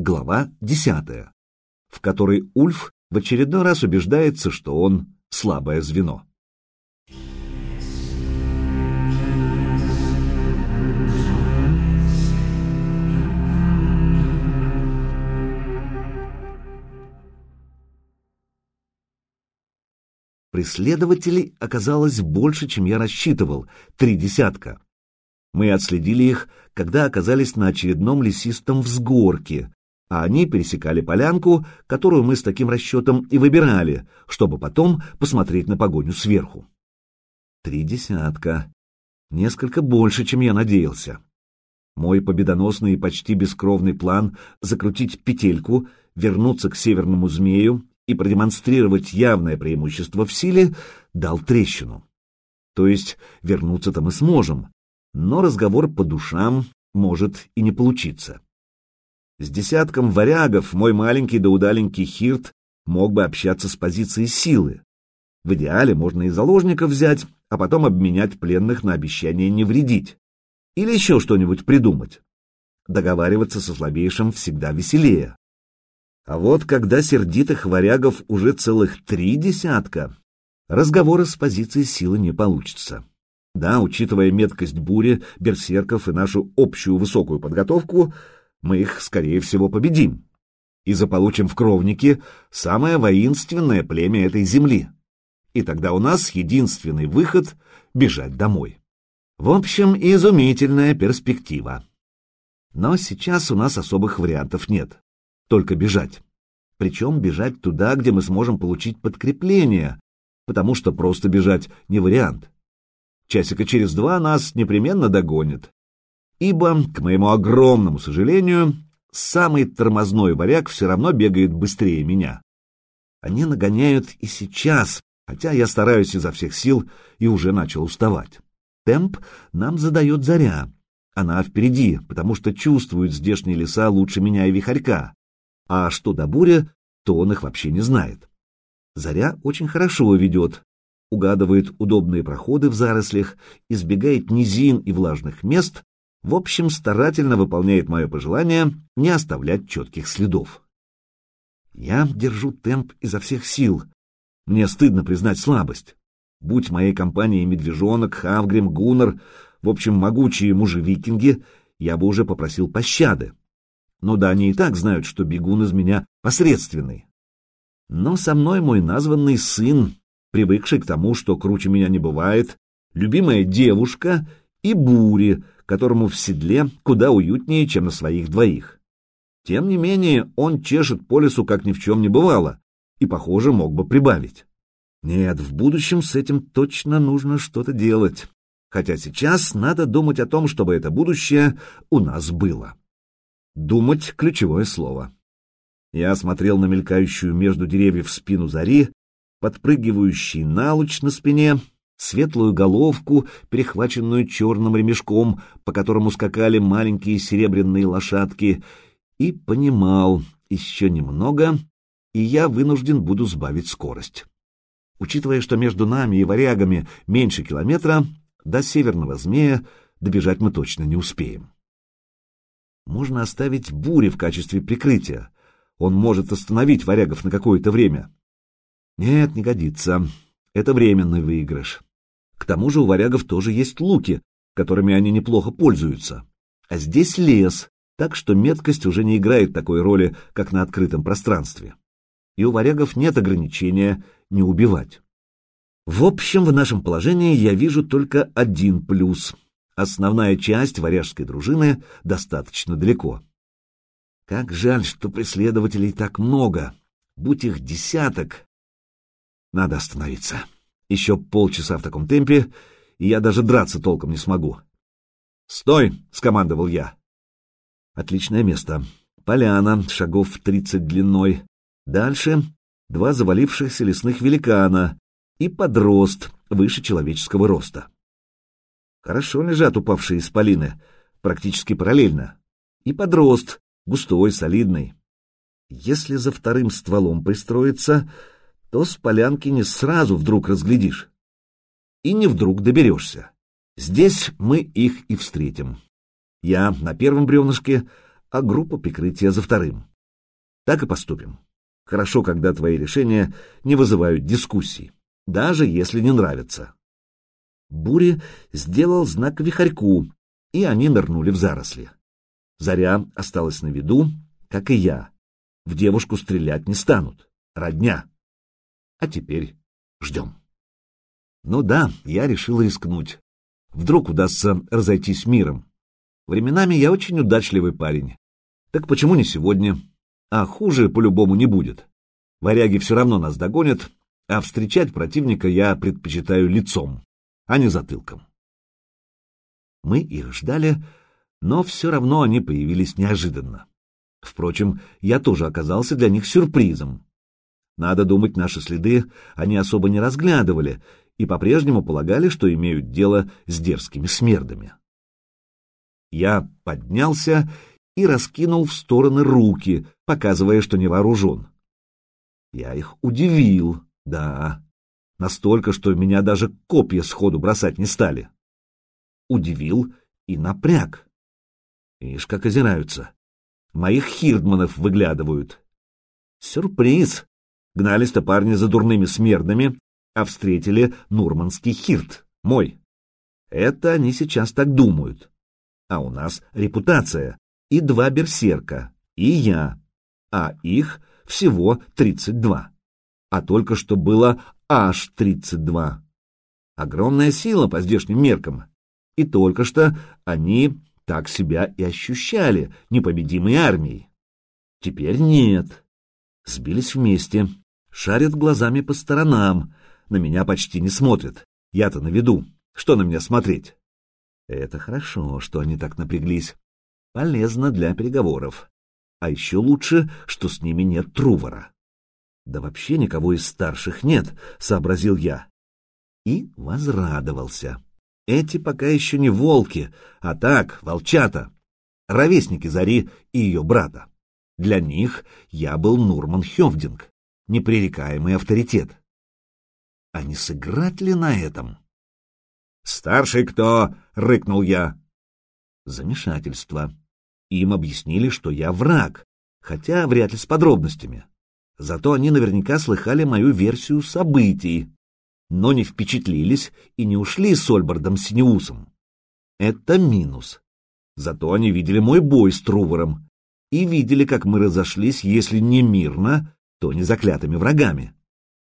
Глава десятая, в которой Ульф в очередной раз убеждается, что он слабое звено. Преследователей оказалось больше, чем я рассчитывал, три десятка. Мы отследили их, когда оказались на очередном лесистом взгорке, а они пересекали полянку, которую мы с таким расчетом и выбирали, чтобы потом посмотреть на погоню сверху. Три десятка. Несколько больше, чем я надеялся. Мой победоносный и почти бескровный план закрутить петельку, вернуться к северному змею и продемонстрировать явное преимущество в силе дал трещину. То есть вернуться-то мы сможем, но разговор по душам может и не получиться. С десятком варягов мой маленький да удаленький хирт мог бы общаться с позиции силы. В идеале можно и заложников взять, а потом обменять пленных на обещание не вредить. Или еще что-нибудь придумать. Договариваться со слабейшим всегда веселее. А вот когда сердитых варягов уже целых три десятка, разговора с позиции силы не получится. Да, учитывая меткость бури, берсерков и нашу общую высокую подготовку, мы их, скорее всего, победим и заполучим в кровнике самое воинственное племя этой земли. И тогда у нас единственный выход — бежать домой. В общем, изумительная перспектива. Но сейчас у нас особых вариантов нет. Только бежать. Причем бежать туда, где мы сможем получить подкрепление, потому что просто бежать не вариант. Часика через два нас непременно догонят ибо, к моему огромному сожалению, самый тормозной варяг все равно бегает быстрее меня. Они нагоняют и сейчас, хотя я стараюсь изо всех сил и уже начал уставать. Темп нам задает заря. Она впереди, потому что чувствует здешние леса лучше меня и вихарька. А что до буря, то он их вообще не знает. Заря очень хорошо ведет, угадывает удобные проходы в зарослях, избегает низин и влажных мест в общем, старательно выполняет мое пожелание не оставлять четких следов. Я держу темп изо всех сил. Мне стыдно признать слабость. Будь моей компанией Медвежонок, Хавгрим, Гуннер, в общем, могучие мужи-викинги, я бы уже попросил пощады. Но да, они и так знают, что бегун из меня посредственный. Но со мной мой названный сын, привыкший к тому, что круче меня не бывает, любимая девушка и бури, которому в седле куда уютнее, чем на своих двоих. Тем не менее, он чешет по лесу, как ни в чем не бывало, и, похоже, мог бы прибавить. Нет, в будущем с этим точно нужно что-то делать, хотя сейчас надо думать о том, чтобы это будущее у нас было. Думать — ключевое слово. Я смотрел на мелькающую между деревьев спину зари, подпрыгивающий налуч на спине — светлую головку, перехваченную черным ремешком, по которому скакали маленькие серебряные лошадки, и понимал, еще немного, и я вынужден буду сбавить скорость. Учитывая, что между нами и варягами меньше километра, до северного змея добежать мы точно не успеем. Можно оставить бури в качестве прикрытия. Он может остановить варягов на какое-то время. Нет, не годится. Это временный выигрыш. К тому же у варягов тоже есть луки, которыми они неплохо пользуются. А здесь лес, так что меткость уже не играет такой роли, как на открытом пространстве. И у варягов нет ограничения не убивать. В общем, в нашем положении я вижу только один плюс. Основная часть варяжской дружины достаточно далеко. Как жаль, что преследователей так много. Будь их десяток. Надо остановиться. Еще полчаса в таком темпе, и я даже драться толком не смогу. «Стой!» — скомандовал я. Отличное место. Поляна, шагов в тридцать длиной. Дальше два завалившихся лесных великана и подрост выше человеческого роста. Хорошо лежат упавшие исполины, практически параллельно. И подрост, густой, солидный. Если за вторым стволом пристроиться, то с полянки не сразу вдруг разглядишь. И не вдруг доберешься. Здесь мы их и встретим. Я на первом бревнышке, а группа прикрытия за вторым. Так и поступим. Хорошо, когда твои решения не вызывают дискуссий, даже если не нравятся. Бури сделал знак вихарьку, и они нырнули в заросли. Заря осталась на виду, как и я. В девушку стрелять не станут. Родня. А теперь ждем. Ну да, я решил рискнуть. Вдруг удастся разойтись миром. Временами я очень удачливый парень. Так почему не сегодня? А хуже по-любому не будет. Варяги все равно нас догонят, а встречать противника я предпочитаю лицом, а не затылком. Мы их ждали, но все равно они появились неожиданно. Впрочем, я тоже оказался для них сюрпризом. Надо думать, наши следы они особо не разглядывали и по-прежнему полагали, что имеют дело с дерзкими смердами. Я поднялся и раскинул в стороны руки, показывая, что не вооружен. Я их удивил, да, настолько, что меня даже копья сходу бросать не стали. Удивил и напряг. Ишь, как озираются. Моих хирдманов выглядывают. Сюрприз! Гнались-то парни за дурными смердами, а встретили Нурманский хирт, мой. Это они сейчас так думают. А у нас репутация, и два берсерка, и я, а их всего 32. А только что было аж 32. Огромная сила по здешним меркам. И только что они так себя и ощущали, непобедимой армией. Теперь нет. Сбились вместе, шарят глазами по сторонам, на меня почти не смотрят. Я-то на виду. Что на меня смотреть? Это хорошо, что они так напряглись. Полезно для переговоров. А еще лучше, что с ними нет Трувора. Да вообще никого из старших нет, сообразил я. И возрадовался. Эти пока еще не волки, а так, волчата, ровесники Зари и ее брата. Для них я был Нурман Хевдинг, непререкаемый авторитет. А не сыграть ли на этом? «Старший кто?» — рыкнул я. Замешательство. Им объяснили, что я враг, хотя вряд ли с подробностями. Зато они наверняка слыхали мою версию событий, но не впечатлились и не ушли с Ольбардом Синеусом. Это минус. Зато они видели мой бой с Трувором и видели, как мы разошлись, если не мирно, то не заклятыми врагами.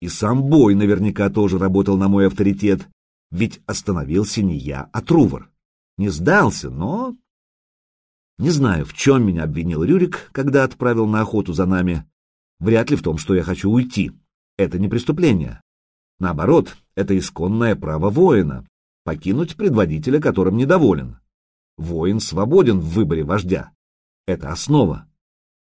И сам бой наверняка тоже работал на мой авторитет, ведь остановился не я, а Трувор. Не сдался, но... Не знаю, в чем меня обвинил Рюрик, когда отправил на охоту за нами. Вряд ли в том, что я хочу уйти. Это не преступление. Наоборот, это исконное право воина — покинуть предводителя, которым недоволен. Воин свободен в выборе вождя. Это основа.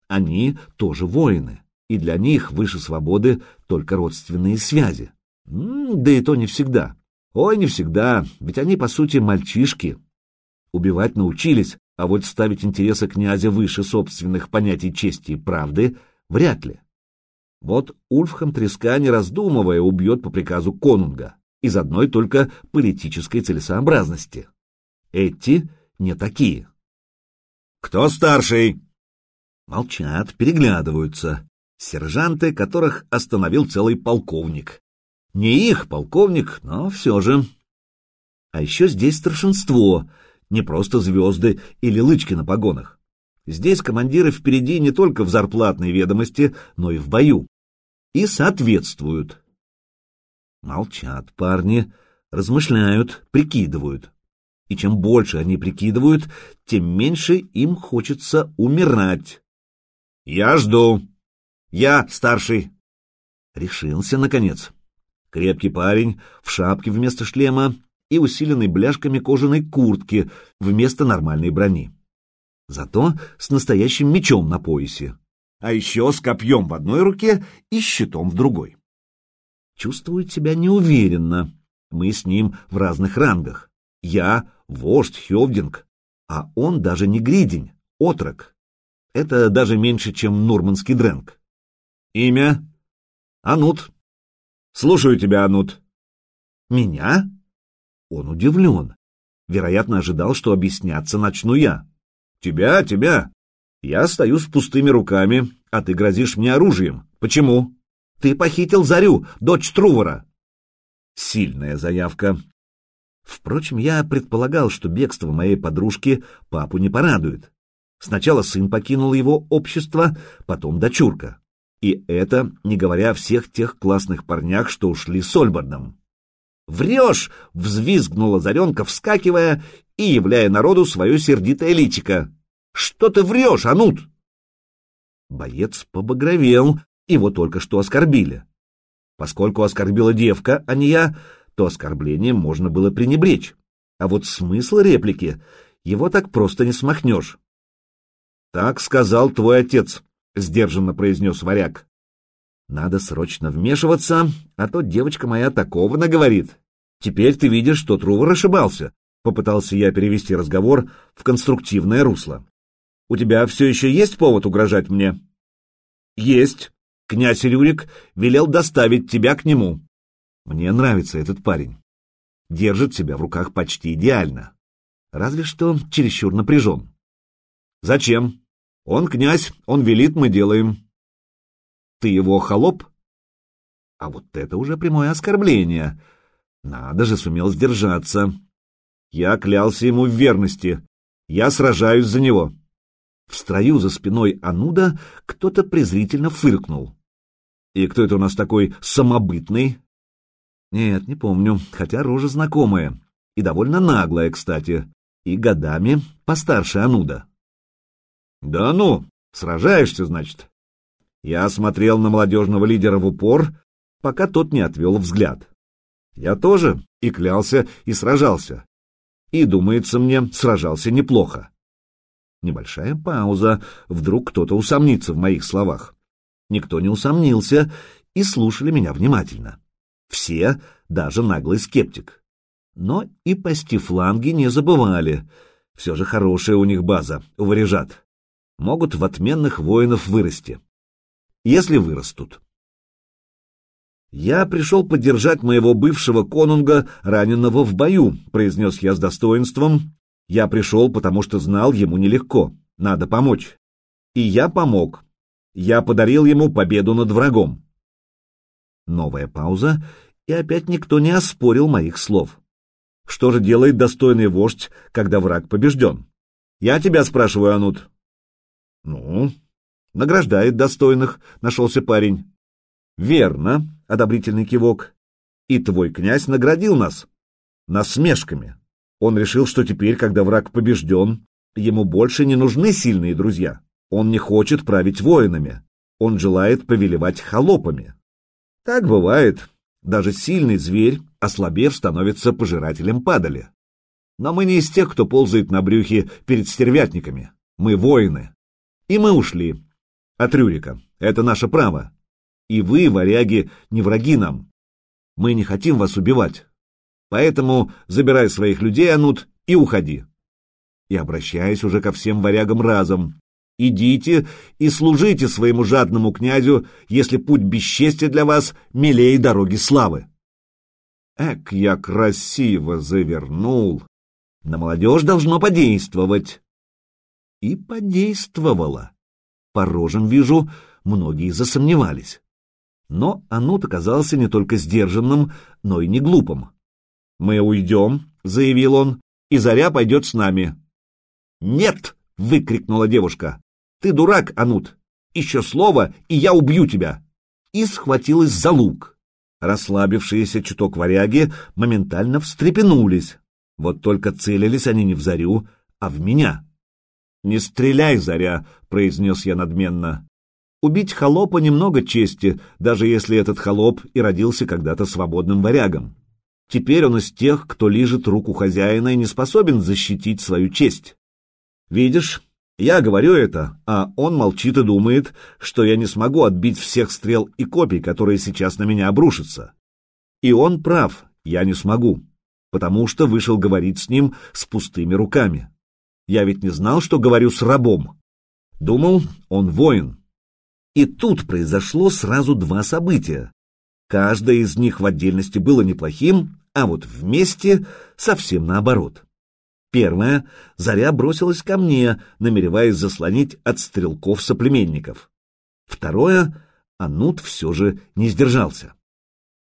Они тоже воины, и для них выше свободы только родственные связи. Да и то не всегда. Ой, не всегда, ведь они, по сути, мальчишки. Убивать научились, а вот ставить интересы князя выше собственных понятий чести и правды вряд ли. Вот Ульфхам Треска, не раздумывая, убьет по приказу конунга, из одной только политической целесообразности. Эти не такие. «Кто старший?» Молчат, переглядываются. Сержанты, которых остановил целый полковник. Не их полковник, но все же. А еще здесь старшинство, не просто звезды или лычки на погонах. Здесь командиры впереди не только в зарплатной ведомости, но и в бою. И соответствуют. Молчат парни, размышляют, прикидывают. И чем больше они прикидывают, тем меньше им хочется умирать. «Я жду. Я старший». Решился, наконец. Крепкий парень, в шапке вместо шлема и усиленной бляшками кожаной куртки вместо нормальной брони зато с настоящим мечом на поясе, а еще с копьем в одной руке и щитом в другой. Чувствует себя неуверенно. Мы с ним в разных рангах. Я — вождь Хевдинг, а он даже не гридень, отрок. Это даже меньше, чем нурманский дрэнг. Имя? Анут. Слушаю тебя, Анут. Меня? Он удивлен. Вероятно, ожидал, что объясняться начну я. Тебя, тебя. Я стою с пустыми руками, а ты грозишь мне оружием. Почему? Ты похитил Зарю, дочь Трувора. Сильная заявка. Впрочем, я предполагал, что бегство моей подружки папу не порадует. Сначала сын покинул его общество, потом дочурка. И это не говоря о всех тех классных парнях, что ушли с Ольбардом. «Врешь!» — взвизгнула Заренка, вскакивая и являя народу свое сердитое личико. «Что ты врешь, Анут?» Боец побагровел, его только что оскорбили. Поскольку оскорбила девка, а не я, то оскорблением можно было пренебречь. А вот смысл реплики его так просто не смахнешь. «Так сказал твой отец», — сдержанно произнес варяг. «Надо срочно вмешиваться, а то девочка моя такого наговорит. Теперь ты видишь, что Трувор ошибался», — попытался я перевести разговор в конструктивное русло. «У тебя все еще есть повод угрожать мне?» «Есть. Князь Рюрик велел доставить тебя к нему». «Мне нравится этот парень. Держит себя в руках почти идеально. Разве что чересчур напряжен. Зачем? Он князь, он велит, мы делаем. Ты его холоп? А вот это уже прямое оскорбление. Надо же, сумел сдержаться. Я клялся ему в верности. Я сражаюсь за него. В строю за спиной Ануда кто-то презрительно фыркнул. И кто это у нас такой самобытный? Нет, не помню, хотя рожа знакомая. И довольно наглая, кстати. И годами постарше Ануда. «Да ну, сражаешься, значит?» Я смотрел на молодежного лидера в упор, пока тот не отвел взгляд. Я тоже и клялся, и сражался. И, думается мне, сражался неплохо. Небольшая пауза, вдруг кто-то усомнится в моих словах. Никто не усомнился и слушали меня внимательно. Все, даже наглый скептик. Но и пасти фланги не забывали. Все же хорошая у них база, у могут в отменных воинов вырасти. Если вырастут. «Я пришел поддержать моего бывшего конунга, раненого в бою», — произнес я с достоинством. «Я пришел, потому что знал, ему нелегко. Надо помочь. И я помог. Я подарил ему победу над врагом». Новая пауза, и опять никто не оспорил моих слов. Что же делает достойный вождь, когда враг побежден? Я тебя спрашиваю, Анут. Ну, награждает достойных, нашелся парень. Верно, одобрительный кивок. И твой князь наградил нас. Насмешками. Он решил, что теперь, когда враг побежден, ему больше не нужны сильные друзья. Он не хочет править воинами. Он желает повелевать холопами. Так бывает. Даже сильный зверь, ослабев, становится пожирателем падали. Но мы не из тех, кто ползает на брюхе перед стервятниками. Мы воины. И мы ушли. От Рюрика. Это наше право. И вы, варяги, не враги нам. Мы не хотим вас убивать. Поэтому забирай своих людей, Анут, и уходи. И обращаясь уже ко всем варягам разом. Идите и служите своему жадному князю, если путь бесчестия для вас милее дороги славы. Эк, я красиво завернул. На молодежь должно подействовать. И подействовало. По рожам вижу, многие засомневались. Но Анут оказался не только сдержанным, но и не глупым. «Мы уйдем», — заявил он, — «и Заря пойдет с нами». «Нет!» — выкрикнула девушка. «Ты дурак, Анут! Еще слово, и я убью тебя!» И схватилась за лук. Расслабившиеся чуток варяги моментально встрепенулись. Вот только целились они не в Зарю, а в меня. «Не стреляй, Заря!» — произнес я надменно. «Убить холопа немного чести, даже если этот холоп и родился когда-то свободным варягом. Теперь он из тех, кто лижет руку хозяина и не способен защитить свою честь. Видишь, я говорю это, а он молчит и думает, что я не смогу отбить всех стрел и копий, которые сейчас на меня обрушатся. И он прав, я не смогу, потому что вышел говорить с ним с пустыми руками. Я ведь не знал, что говорю с рабом. Думал, он воин. И тут произошло сразу два события. Каждое из них в отдельности было неплохим, а вот вместе совсем наоборот. Первое — Заря бросилась ко мне, намереваясь заслонить от стрелков соплеменников. Второе — Анут все же не сдержался.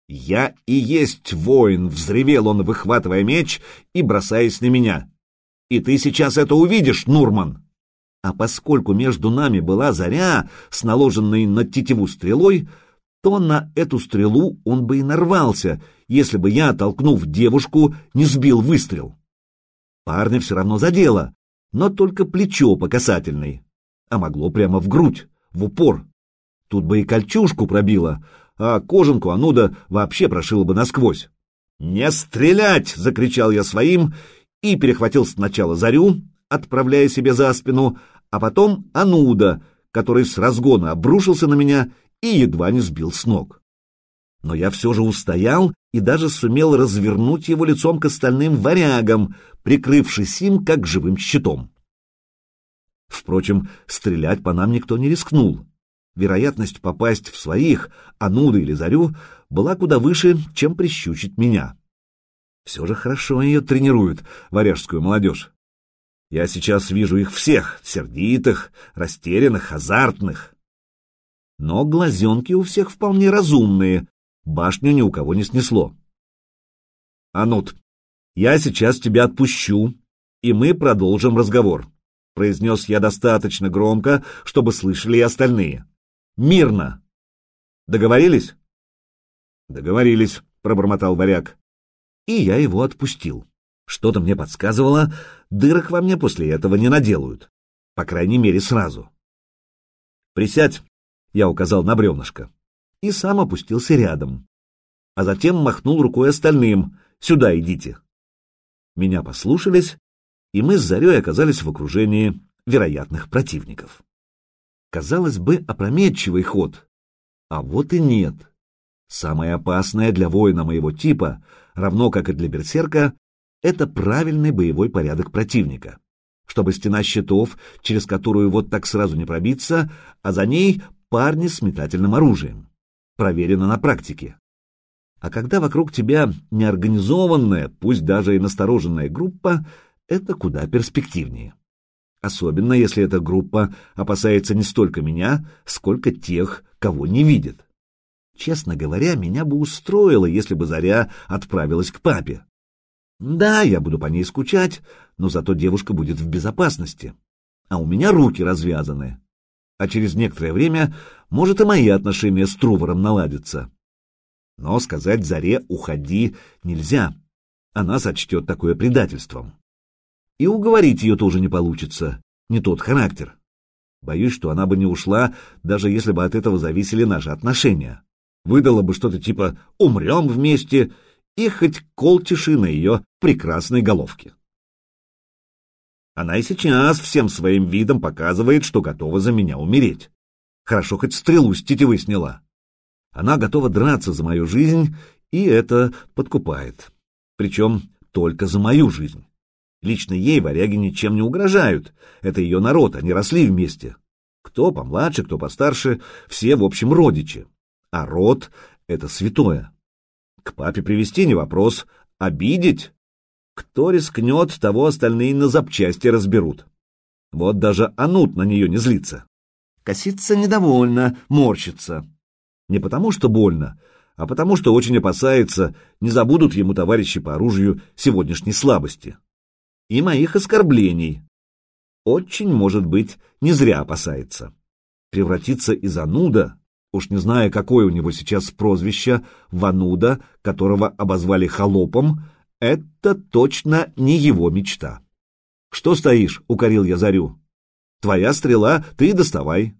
«Я и есть воин!» — взревел он, выхватывая меч и бросаясь на меня. «И ты сейчас это увидишь, Нурман!» А поскольку между нами была заря с наложенной на тетиву стрелой, то на эту стрелу он бы и нарвался, если бы я, толкнув девушку, не сбил выстрел. Парня все равно задело, но только плечо по касательной, а могло прямо в грудь, в упор. Тут бы и кольчужку пробило, а кожанку Ануда вообще прошила бы насквозь. «Не стрелять!» — закричал я своим и перехватил сначала Зарю, отправляя себе за спину, а потом Ануда, который с разгона обрушился на меня и едва не сбил с ног. Но я все же устоял и даже сумел развернуть его лицом к остальным варягам, прикрывшись им как живым щитом. Впрочем, стрелять по нам никто не рискнул. Вероятность попасть в своих, Ануда или Зарю, была куда выше, чем прищучить меня. Все же хорошо ее тренируют, варяжскую молодежь. Я сейчас вижу их всех, сердитых, растерянных, азартных. Но глазенки у всех вполне разумные, башню ни у кого не снесло. Анут, я сейчас тебя отпущу, и мы продолжим разговор, произнес я достаточно громко, чтобы слышали и остальные. Мирно. Договорились? Договорились, пробормотал варяг. И я его отпустил. Что-то мне подсказывало, дырок во мне после этого не наделают. По крайней мере, сразу. «Присядь», — я указал на бревнышко, и сам опустился рядом. А затем махнул рукой остальным. «Сюда идите». Меня послушались, и мы с Зарей оказались в окружении вероятных противников. Казалось бы, опрометчивый ход. А вот и нет. Самое опасное для воина моего типа, равно как и для берсерка, это правильный боевой порядок противника. Чтобы стена щитов, через которую вот так сразу не пробиться, а за ней парни с метательным оружием. Проверено на практике. А когда вокруг тебя неорганизованная, пусть даже и настороженная группа, это куда перспективнее. Особенно если эта группа опасается не столько меня, сколько тех, кого не видит. Честно говоря, меня бы устроило, если бы Заря отправилась к папе. Да, я буду по ней скучать, но зато девушка будет в безопасности. А у меня руки развязаны. А через некоторое время, может, и мои отношения с Трувором наладятся. Но сказать Заре «уходи» нельзя. Она сочтет такое предательством. И уговорить ее тоже не получится. Не тот характер. Боюсь, что она бы не ушла, даже если бы от этого зависели наши отношения. Выдала бы что-то типа «умрем вместе» и хоть колтиши на ее прекрасной головке. Она и сейчас всем своим видом показывает, что готова за меня умереть. Хорошо, хоть стрелу с тетивы сняла. Она готова драться за мою жизнь, и это подкупает. Причем только за мою жизнь. Лично ей варяги ничем не угрожают. Это ее народ, они росли вместе. Кто помладше, кто постарше, все, в общем, родичи. А род — это святое. К папе привести не вопрос, обидеть? Кто рискнет, того остальные на запчасти разберут. Вот даже Анут на нее не злится. Косится недовольно, морщится. Не потому что больно, а потому что очень опасается, не забудут ему товарищи по оружию сегодняшней слабости. И моих оскорблений. Очень, может быть, не зря опасается. Превратиться из Ануда уж не зная, какое у него сейчас прозвище, Вануда, которого обозвали холопом, это точно не его мечта. «Что стоишь?» — укорил я Зарю. «Твоя стрела, ты доставай».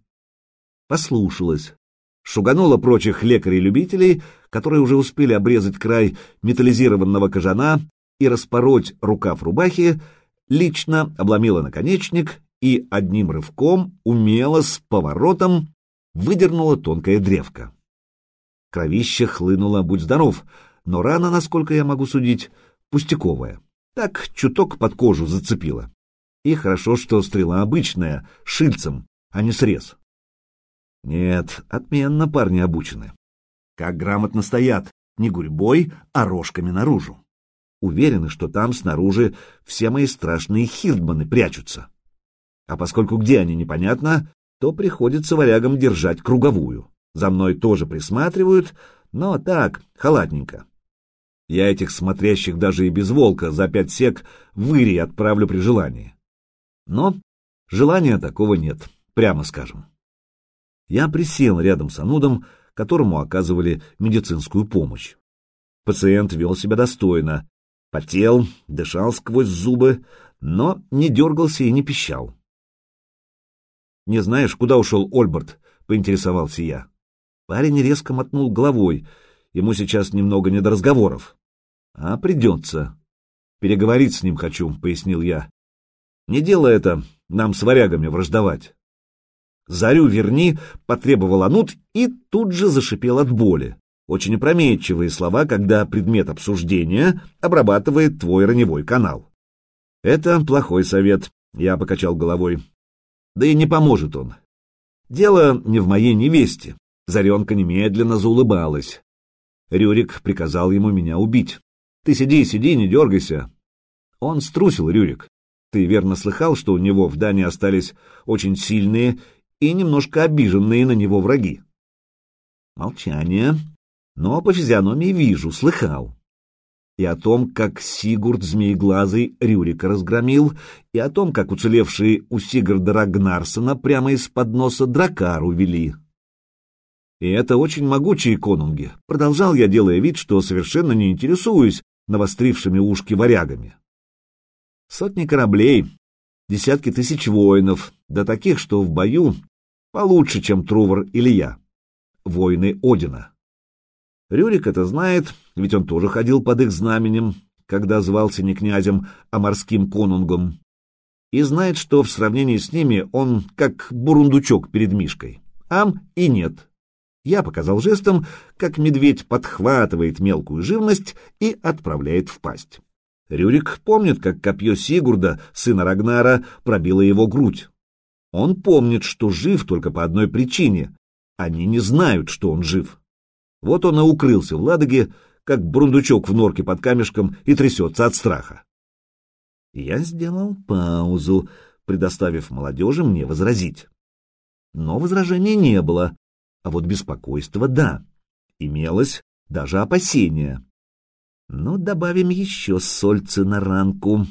Послушалась. Шуганула прочих лекарей-любителей, которые уже успели обрезать край металлизированного кожана и распороть рукав рубахи, лично обломила наконечник и одним рывком, умело, с поворотом, выдернула тонкая древко. Кровище хлынуло, будь здоров, но рана, насколько я могу судить, пустяковая. Так чуток под кожу зацепила. И хорошо, что стрела обычная, шильцем, а не срез. Нет, отменно парни обучены. Как грамотно стоят, не гурьбой, а рожками наружу. уверены, что там снаружи все мои страшные хирдманы прячутся. А поскольку где они непонятно, то приходится варягам держать круговую. За мной тоже присматривают, но так, халатненько. Я этих смотрящих даже и без волка за пять сек в Ирии отправлю при желании. Но желания такого нет, прямо скажем. Я присел рядом с Анудом, которому оказывали медицинскую помощь. Пациент вел себя достойно, потел, дышал сквозь зубы, но не дергался и не пищал. «Не знаешь, куда ушел Ольберт?» — поинтересовался я. Парень резко мотнул головой. Ему сейчас немного не до разговоров. «А придется. Переговорить с ним хочу», — пояснил я. «Не дело это нам с варягами враждовать». «Зарю верни», — потребовал Анут и тут же зашипел от боли. Очень опрометчивые слова, когда предмет обсуждения обрабатывает твой раневой канал. «Это плохой совет», — я покачал головой. Да и не поможет он. Дело не в моей невесте. Заренка немедленно заулыбалась. Рюрик приказал ему меня убить. Ты сиди, сиди, не дергайся. Он струсил, Рюрик. Ты верно слыхал, что у него в Дании остались очень сильные и немножко обиженные на него враги? Молчание. Но по физиономии вижу, слыхал и о том, как Сигурд Змееглазый Рюрика разгромил, и о том, как уцелевшие у Сигарда Рагнарсона прямо из-под носа дракар увели. И это очень могучие конунги. Продолжал я, делая вид, что совершенно не интересуюсь навострившими ушки варягами. Сотни кораблей, десятки тысяч воинов, да таких, что в бою получше, чем Трувор или я. Воины Одина. Рюрик это знает, ведь он тоже ходил под их знаменем, когда звался не князем, а морским конунгом, и знает, что в сравнении с ними он как бурундучок перед Мишкой. Ам и нет. Я показал жестом, как медведь подхватывает мелкую живность и отправляет в пасть. Рюрик помнит, как копье Сигурда, сына Рагнара, пробило его грудь. Он помнит, что жив только по одной причине. Они не знают, что он жив. Вот он и укрылся в Ладоге, как брундучок в норке под камешком, и трясется от страха. Я сделал паузу, предоставив молодежи мне возразить. Но возражений не было, а вот беспокойство — да. Имелось даже опасение. Но добавим еще сольцы на ранку.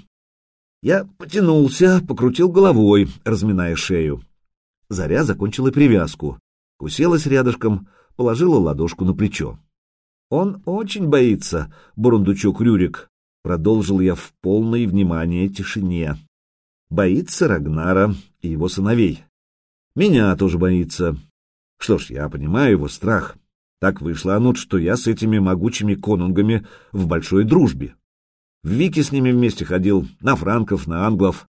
Я потянулся, покрутил головой, разминая шею. Заря закончила привязку, уселась рядышком, положила ладошку на плечо. «Он очень боится, бурундучок Рюрик», — продолжил я в полной внимание тишине. «Боится Рагнара и его сыновей. Меня тоже боится. Что ж, я понимаю его страх. Так вышло, Анут, что я с этими могучими конунгами в большой дружбе. В Вики с ними вместе ходил, на франков, на англов.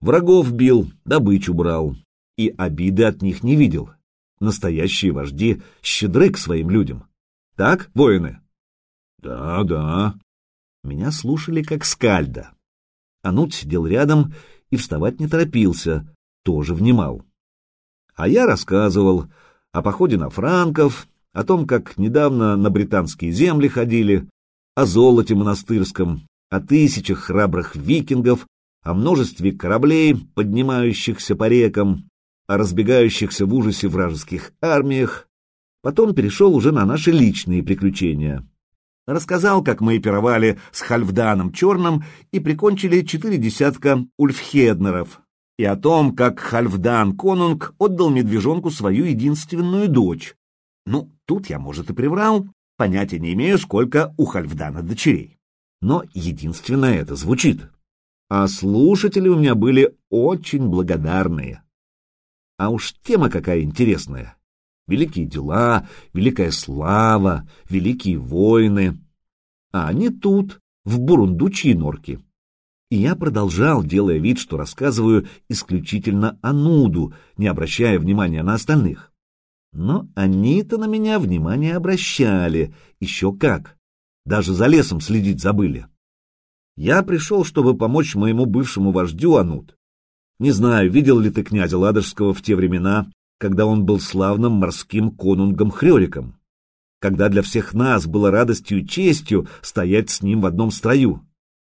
Врагов бил, добычу брал. И обиды от них не видел. Настоящие вожди щедры к своим людям. Так, воины? Да, да. Меня слушали как скальда. Анут сидел рядом и вставать не торопился, тоже внимал. А я рассказывал о походе на франков, о том, как недавно на британские земли ходили, о золоте монастырском, о тысячах храбрых викингов, о множестве кораблей, поднимающихся по рекам, о разбегающихся в ужасе вражеских армиях, потом перешел уже на наши личные приключения. Рассказал, как мы пировали с Хальфданом Черным и прикончили четыре десятка ульфхеднеров, и о том, как Хальфдан Конунг отдал медвежонку свою единственную дочь. Ну, тут я, может, и приврал, понятия не имею, сколько у Хальфдана дочерей. Но единственное это звучит. А слушатели у меня были очень благодарные. А уж тема какая интересная. Великие дела, великая слава, великие войны. А они тут, в бурундучьей норке. И я продолжал, делая вид, что рассказываю исключительно о Нуду, не обращая внимания на остальных. Но они-то на меня внимание обращали, еще как. Даже за лесом следить забыли. Я пришел, чтобы помочь моему бывшему вождю Анут, не знаю, видел ли ты князя Ладожского в те времена, когда он был славным морским конунгом Хрёриком, когда для всех нас было радостью и честью стоять с ним в одном строю.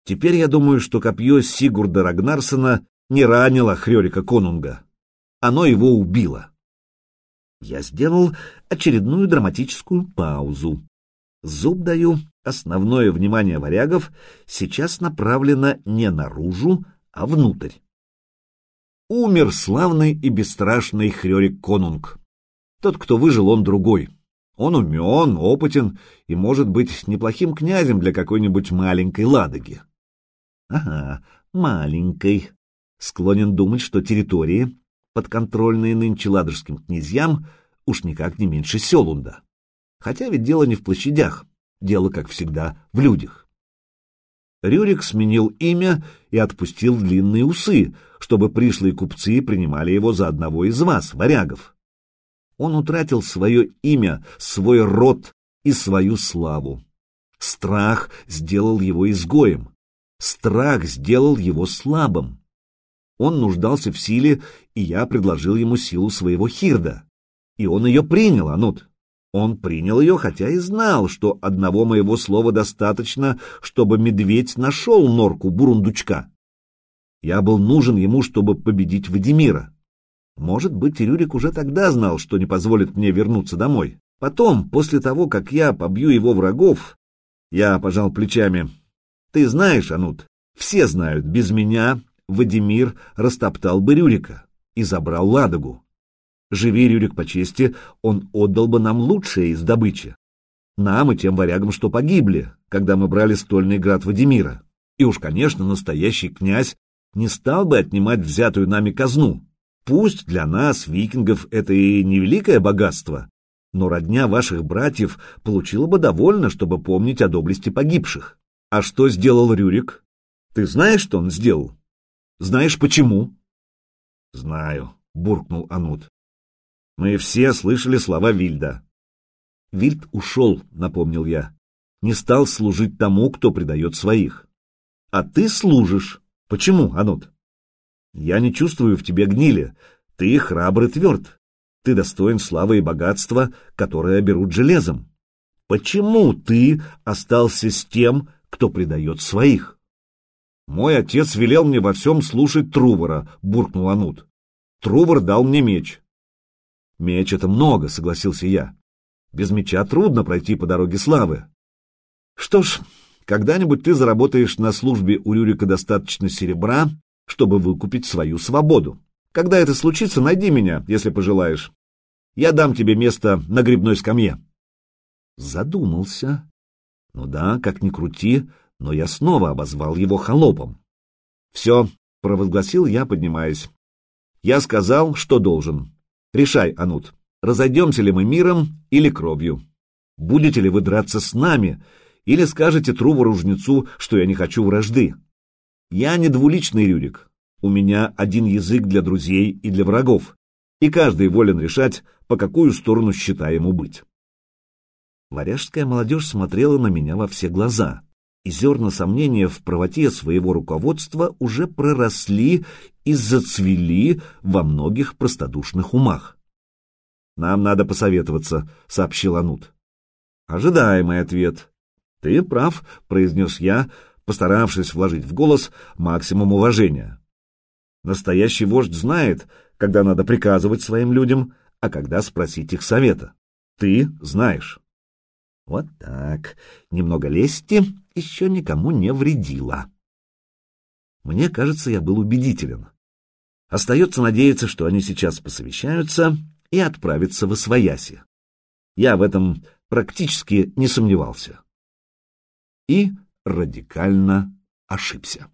Теперь я думаю, что копье Сигурда Рагнарсона не ранило Хрёрика Конунга. Оно его убило. Я сделал очередную драматическую паузу. Зуб даю, основное внимание варягов сейчас направлено не наружу, а внутрь. Умер славный и бесстрашный Хрёрик Конунг. Тот, кто выжил, он другой. Он умен, опытен и может быть неплохим князем для какой-нибудь маленькой Ладоги. Ага, маленькой. Склонен думать, что территории, подконтрольные нынче ладожским князьям, уж никак не меньше Селунда. Хотя ведь дело не в площадях, дело, как всегда, в людях. Рюрик сменил имя и отпустил длинные усы, чтобы пришлые купцы принимали его за одного из вас, варягов. Он утратил свое имя, свой род и свою славу. Страх сделал его изгоем. Страх сделал его слабым. Он нуждался в силе, и я предложил ему силу своего хирда. И он ее принял, Анут. Он принял ее, хотя и знал, что одного моего слова достаточно, чтобы медведь нашел норку бурундучка. Я был нужен ему, чтобы победить Вадимира. Может быть, Рюрик уже тогда знал, что не позволит мне вернуться домой. Потом, после того, как я побью его врагов, я пожал плечами, ты знаешь, Анут, все знают, без меня Вадимир растоптал бы Рюрика и забрал Ладогу. Живи Рюрик по чести, он отдал бы нам лучшее из добычи. Нам и тем варягам, что погибли, когда мы брали стольный град Вадимира. И уж, конечно, настоящий князь не стал бы отнимать взятую нами казну. Пусть для нас, викингов, это и невеликое богатство, но родня ваших братьев получила бы довольно, чтобы помнить о доблести погибших. А что сделал Рюрик? Ты знаешь, что он сделал? Знаешь, почему? Знаю, буркнул Анут. Мы все слышали слова Вильда. Вильд ушел, напомнил я. Не стал служить тому, кто предает своих. А ты служишь. Почему, Анут? Я не чувствую в тебе гнили. Ты храбрый тверд. Ты достоин славы и богатства, которые берут железом. Почему ты остался с тем, кто предает своих. «Мой отец велел мне во всем слушать Трувора», — буркнул Анут. «Трувор дал мне меч». «Меч — это много», — согласился я. «Без меча трудно пройти по дороге славы». «Что ж, когда-нибудь ты заработаешь на службе у Рюрика достаточно серебра, чтобы выкупить свою свободу. Когда это случится, найди меня, если пожелаешь. Я дам тебе место на грибной скамье». Задумался. Ну да, как ни крути, но я снова обозвал его холопом. «Все», — провозгласил я, поднимаясь. «Я сказал, что должен. Решай, Анут, разойдемся ли мы миром или кровью? Будете ли вы драться с нами, или скажете Трувору-жнецу, что я не хочу вражды? Я не двуличный Рюрик. У меня один язык для друзей и для врагов, и каждый волен решать, по какую сторону считаем ему быть». Варяжская молодежь смотрела на меня во все глаза, и зерна сомнения в правоте своего руководства уже проросли и зацвели во многих простодушных умах. «Нам надо посоветоваться», — сообщил Анут. Ожидаемый ответ. «Ты прав», — произнес я, постаравшись вложить в голос максимум уважения. Настоящий вождь знает, когда надо приказывать своим людям, а когда спросить их совета. Ты знаешь. Вот так. Немного лести еще никому не вредило. Мне кажется, я был убедителен. Остается надеяться, что они сейчас посовещаются и отправятся в Освояси. Я в этом практически не сомневался. И радикально ошибся.